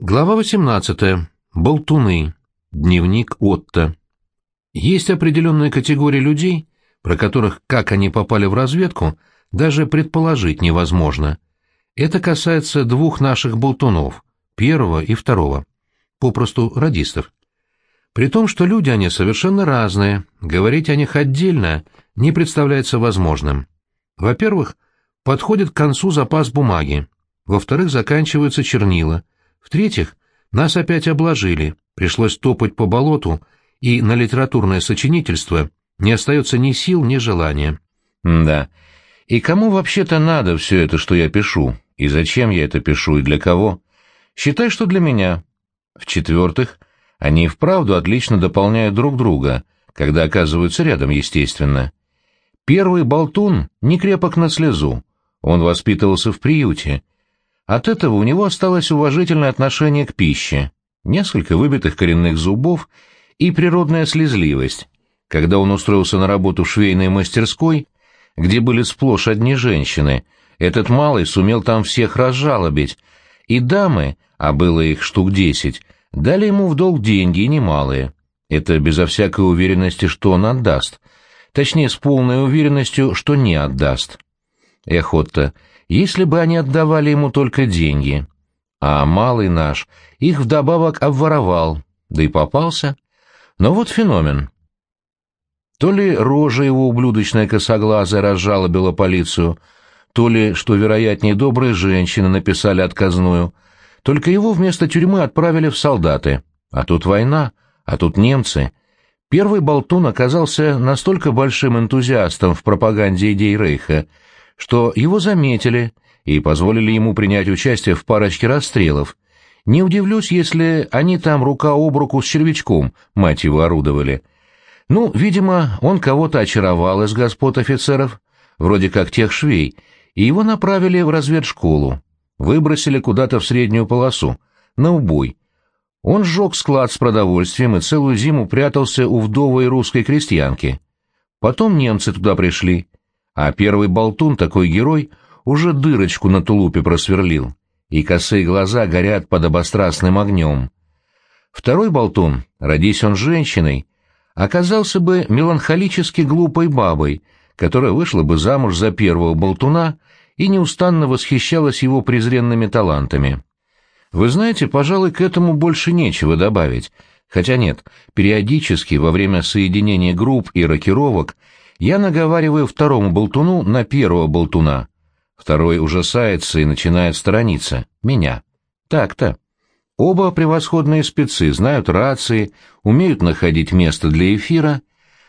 Глава 18. Болтуны. Дневник Отто. Есть определенная категория людей, про которых, как они попали в разведку, даже предположить невозможно. Это касается двух наших болтунов, первого и второго, попросту радистов. При том, что люди они совершенно разные, говорить о них отдельно не представляется возможным. Во-первых, подходит к концу запас бумаги, во-вторых, заканчиваются чернила – в-третьих, нас опять обложили, пришлось топать по болоту, и на литературное сочинительство не остается ни сил, ни желания. да. И кому вообще-то надо все это, что я пишу? И зачем я это пишу, и для кого? Считай, что для меня. В-четвертых, они вправду отлично дополняют друг друга, когда оказываются рядом, естественно. Первый болтун не крепок на слезу. Он воспитывался в приюте, от этого у него осталось уважительное отношение к пище, несколько выбитых коренных зубов и природная слезливость. Когда он устроился на работу в швейной мастерской, где были сплошь одни женщины, этот малый сумел там всех разжалобить, и дамы, а было их штук десять, дали ему в долг деньги немалые. Это безо всякой уверенности, что он отдаст. Точнее, с полной уверенностью, что не отдаст. Эхотто, если бы они отдавали ему только деньги. А малый наш их вдобавок обворовал, да и попался. Но вот феномен. То ли рожа его ублюдочная косоглазая разжалобила полицию, то ли, что вероятнее, добрые женщины написали отказную, только его вместо тюрьмы отправили в солдаты. А тут война, а тут немцы. Первый болтун оказался настолько большим энтузиастом в пропаганде идей Рейха, что его заметили и позволили ему принять участие в парочке расстрелов. Не удивлюсь, если они там рука об руку с червячком, мать его, орудовали. Ну, видимо, он кого-то очаровал из господ офицеров, вроде как тех швей, и его направили в разведшколу. Выбросили куда-то в среднюю полосу, на убой. Он сжег склад с продовольствием и целую зиму прятался у вдовой русской крестьянки. Потом немцы туда пришли — а первый болтун, такой герой, уже дырочку на тулупе просверлил, и косые глаза горят под обострастным огнем. Второй болтун, родись он женщиной, оказался бы меланхолически глупой бабой, которая вышла бы замуж за первого болтуна и неустанно восхищалась его презренными талантами. Вы знаете, пожалуй, к этому больше нечего добавить, хотя нет, периодически во время соединения групп и рокировок я наговариваю второму болтуну на первого болтуна. Второй ужасается и начинает сторониться. Меня. Так-то. Оба превосходные спецы, знают рации, умеют находить место для эфира,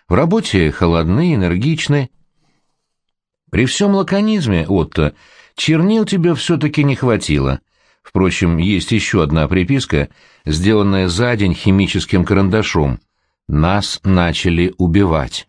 в работе холодны, энергичны. При всем лаконизме, Отто, чернил тебе все-таки не хватило. Впрочем, есть еще одна приписка, сделанная за день химическим карандашом. Нас начали убивать.